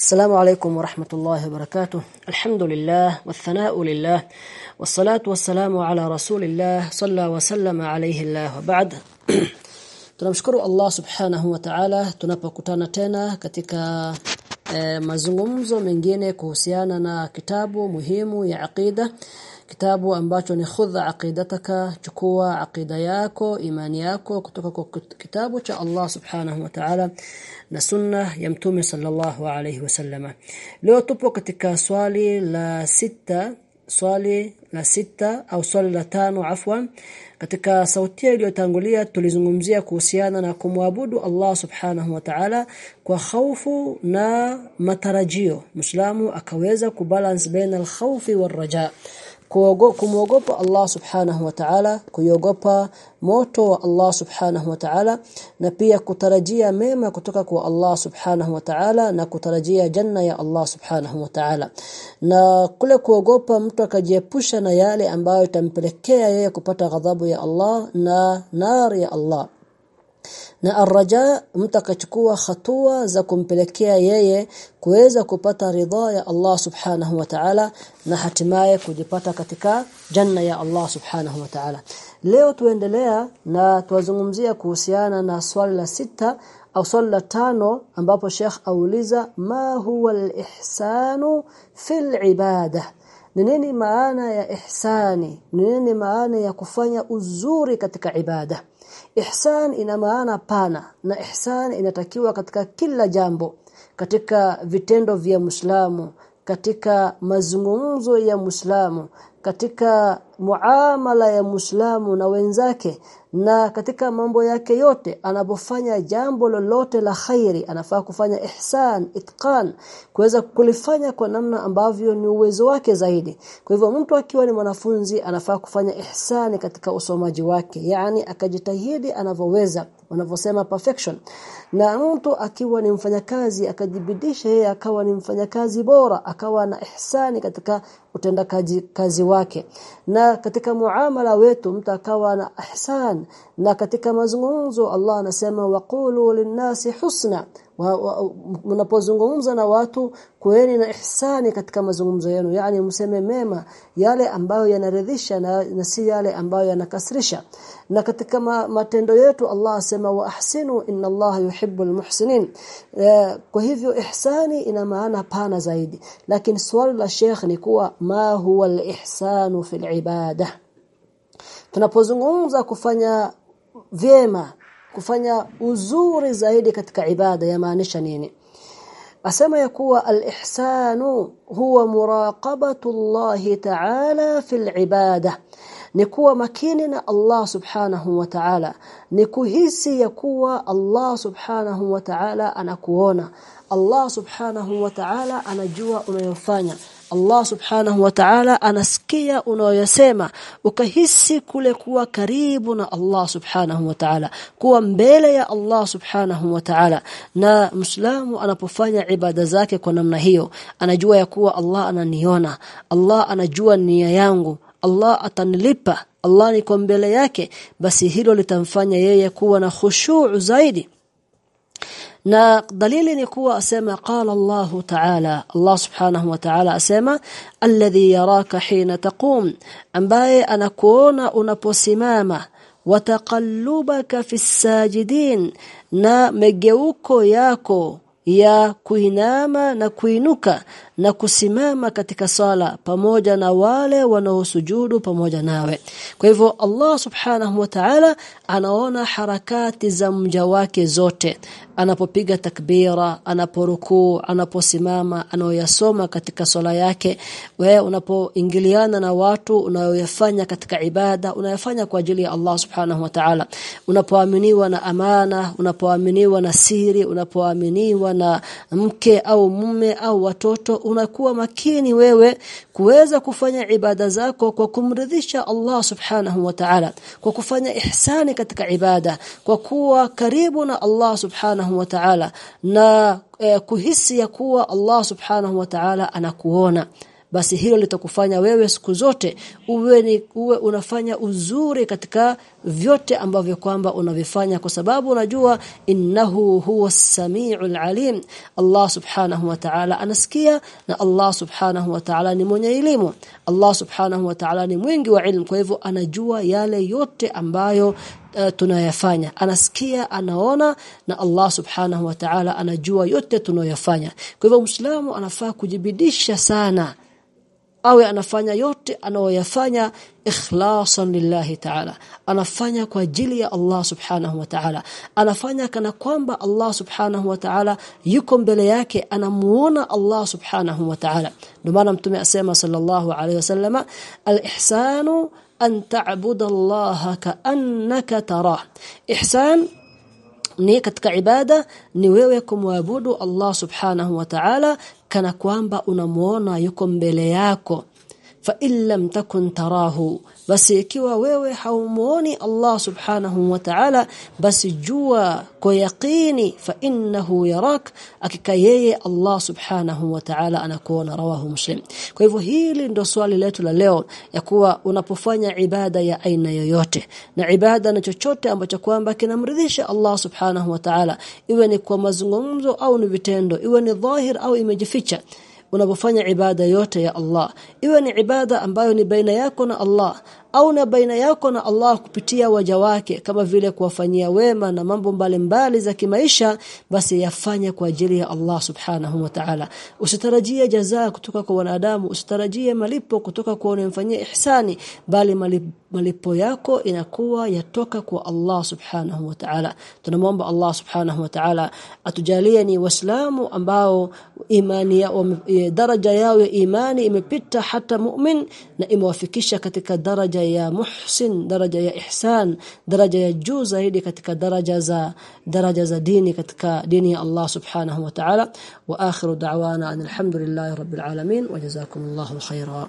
السلام عليكم ورحمة الله وبركاته الحمد لله والثناء لله والصلاة والسلام على رسول الله صلى وسلم عليه الله وبعد tunamshukuru Allah subhanahu wa ta'ala tunapokutana tena katika eh, mazungumzo mengine kuhusiana na kitabu muhimu ya aqida kitabu ambacho ni khudha aqidataka chukua aqida yako imani yako kutoka kwa kitabu cha Allah subhanahu wa ta'ala na sunna ya mtume sallallahu alayhi wasallama leo tupo katika swali la sita swali la sita au swali la tano afwan. Katika sauti iliyotangulia tulizungumzia kuhusiana na kumwabudu Allah subhanahu wa ta'ala kwa khaufu na matarajio. Muislamu akaweza kubalance baina al-khawfi war-raja kumwogopa Allah subhanahu wa ta'ala kuyogopa moto wa Allah subhanahu wa ta'ala na pia kutarajia mema kutoka kwa Allah subhanahu wa ta'ala na kutarajia janna ya Allah subhanahu wa ta'ala. Na kule kuogopa mtu akajiepusha na yale ambayo itampelekea yeye kupata ghadhabu ya Allah na nar ya Allah na arraja mtakachukua hatua za kumpelekea yeye kuweza kupata ridha ya Allah subhanahu wa ta'ala na hatimaye kujipata katika janna ya Allah subhanahu wa ta'ala. Leo tuendelea na tuwazungumzia kuhusiana na swali la sita au swali la tano ambapo Sheikh auliza ma huwa al-ihsanu fil ibada ni nini maana ya ihsani? Ni nini maana ya kufanya uzuri katika ibada? Ihsan ina maana pana na ihsan inatakiwa katika kila jambo katika vitendo vya Muislamu katika mazungumzo ya Muislamu katika muamala ya Muislamu na wenzake na katika mambo yake yote anapofanya jambo lolote la khairi anafaa kufanya ihsan itqan kuweza kulifanya kwa namna ambavyo ni uwezo wake zaidi. Kwa hivyo mtu akiwa ni mwanafunzi anafaa kufanya ihsani katika usomaji wake yani akajitahidi anavyoweza wanavyosema perfection. Na mtu akiwa ni mfanyakazi akajibidisha yeye akawa ni mfanyakazi bora akawa na ihsani katika utendakazi kazi wake. Na katika muamala wetu mtakawa na ihsan. Na katika mazungumzo Allah anasema waqulu linnasi husna mnapozungumza na watu kueni na ihsani katika mazungumzo yenu. Yani mseme mema yale ambayo yanaridhisha na, na si yale ambayo yanakasirisha na katika ma, matendo yetu Allah asema wa ahsinu inna Allah yuhibbul muhsinin e, kwa hivyo ihsani ina maana pana zaidi. Lakini swali la Sheikh ni kuwa ma huwa al-ihsanu fil ibada? Tunapozungumza kufanya vyema kufanya uzuri zaidi katika ibada yamaanisha nini? Asema ya kuwa al-ihsanu huwa muraqabatu Allah ta'ala fil ibada. Ni kuwa makini na Allah subhanahu wa ta'ala. Ni kuhisi ya kuwa Allah subhanahu wa ta'ala anakuona. Allah subhanahu wa ta'ala anajua unayofanya Allah subhanahu wa ta'ala anasikia unayoyasema ukahisi kule kuwa karibu na Allah subhanahu wa ta'ala kuwa mbele ya Allah subhanahu wa ta'ala. Na Muislamu anapofanya ibada zake kwa namna hiyo anajua ya kuwa Allah ananiona Allah anajua nia yangu Allah atanilipa Allah kwa mbele yake basi hilo litamfanya yeye kuwa na khushuu zaidi na dalili ni kuwa asema qala Allah ta'ala Allah subhanahu wa ta'ala asema alladhi yaraka hina taqum ambaye anakuona unaposimama wataqallubaka fi sajidin na megeuko yako ya kuinama na kuinuka na kusimama katika sala pamoja na wale wanaosujudu pamoja nawe. Kwa hivyo Allah subhanahu wa ta'ala anaona harakati za mja wake zote. Anapopiga takbira anaporukuu anaposimama anaoyasoma katika swala yake. Wewe unapoingiliana na watu unayoyafanya katika ibada unayafanya kwa ajili ya Allah subhanahu wa ta'ala. Unapoaminiwa na amana unapoaminiwa na siri unapoaminiwa na mke au mume au watoto unakuwa makini wewe kuweza kufanya ibada zako kwa kumridhisha Allah subhanahu wa ta'ala kwa kufanya ihsani katika ibada kwa kuwa karibu na Allah subhanahu wa ta'ala na eh, kuhisi ya kuwa Allah subhanahu wa ta'ala anakuona basi hilo litakufanya wewe siku zote uwe ni uwe unafanya uzuri katika vyote ambavyo kwamba unavifanya kwa sababu unajua innahu huwa samiul alim. Allah subhanahu wa ta'ala anasikia na Allah subhanahu wa ta'ala ni mwenye elimu. Allah subhanahu wa ta'ala ni mwingi wa ilmu. Kwa hivyo anajua yale yote ambayo uh, tunayafanya. Anasikia anaona na Allah subhanahu wa ta'ala anajua yote tunayoyafanya. Kwa hivyo muislamu anafaa kujibidisha sana awe anafanya yote anayoyafanya ikhlasan lillahi ta'ala. Anafanya kwa ajili ya Allah subhanahu wa ta'ala. Anafanya kana kwamba Allah subhanahu wa ta'ala yuko mbele yake anamuona Allah subhanahu wa ta'ala. Ndio maana mtume asema sallallahu alayhi wasallama al-ihsanu an ta'budu Allah ka'annaka tarah ihsan ni katika ibada ni wewe kumwabudu Allah subhanahu wa ta'ala kana kwamba unamuona yuko mbele yako fa illam takun tarahu basi ikiwa wewe haumuoni Allah subhanahu wa ta'ala basi jua kwa yaqini fa innahu yarak akika yeye Allah subhanahu wa ta'ala anakuona rawahu muslim. Kwa hivyo hili ndo swali letu la leo ya kuwa unapofanya ibada ya aina yoyote na ibada na chochote ambacho kwamba kinamridhisha Allah subhanahu wa ta'ala iwe ni kwa mazungumzo au ni vitendo iwe ni dhahir au imejificha unapofanya ibada yote ya Allah. Iwe ni ibada ambayo ni baina yako na Allah au na baina yako na Allah kupitia waja wake kama vile kuwafanyia wema na mambo mbalimbali za kimaisha basi yafanye kwa ajili ya Allah subhanahu wa ta'ala. Usitarajie jazaa kutoka kwa wanadamu usitarajie malipo kutoka kwa unayemfanyia ihsani bali malipo yako inakuwa yatoka kwa Allah subhanahu wa ta'ala. Tunamwomba Allah subhanahu wa ta'ala atujalie ni waislamu ambao imani ya daraja yao ya imani imepita hata mu'min na imewafikisha katika daraja ya muhsin daraja ya ihsan daraja ya juu zaidi katika daraja za daraja za dini katika dini ya Allah subhanahu wa ta'ala wa akhiru da'wana alhamdulillahi rabbil alamin wa jazakumullahu khairan